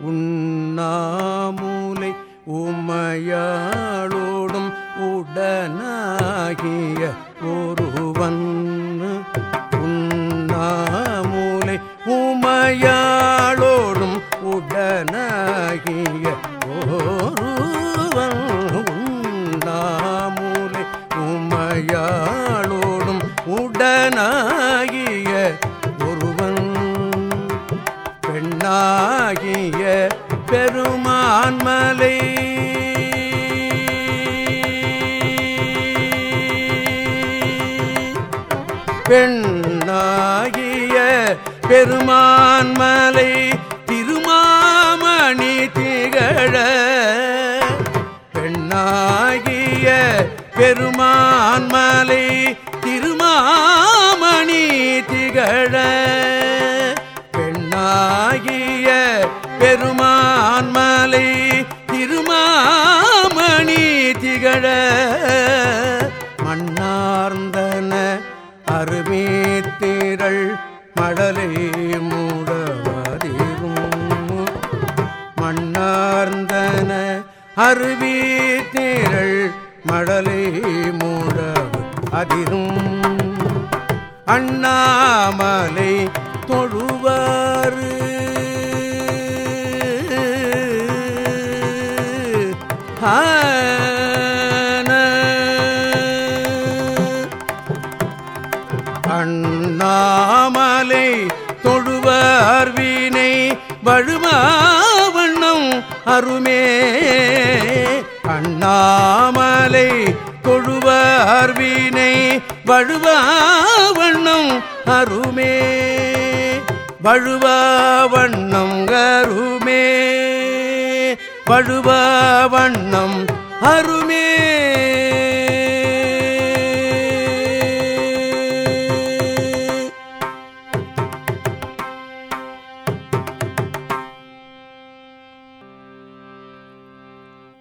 உண்ணாமூலை உமையாளோடும் உடனாகிய ஒருவன். உண்ணாமூலை உமையாளோடும் உடனாகிய ஒருவன். உண்ணாமூலை உமையாளோடும் உடனாகிய பெண்ணாகிய பெருமான்மலை பெண்ணாகிய பெருமான்மலை திருமாமணி திகழ. பெண்ணாகிய பெருமான்மலை திருமாமணி திகழ. ஆகிய பெருமான்மலை திருமாமணி திகழ மண்ணார்ந்தன அருமேத்திரள் மடலை மூடவாதிரும். மண்ணார்ந்தன அருவீத்திரள் மடலை மூடவு அதிரும் அண்ணாமலை தொழுவாறு அண்ணாமலை தொழுவார் வீணை வழுமாவண்ணம் அருமே. அண்ணாமலை தொழுவார் வீணை வழுவாவண்ணம் அருமே. வழுவாவண்ணம் அருமே. பழுவ வண்ணம் அருமே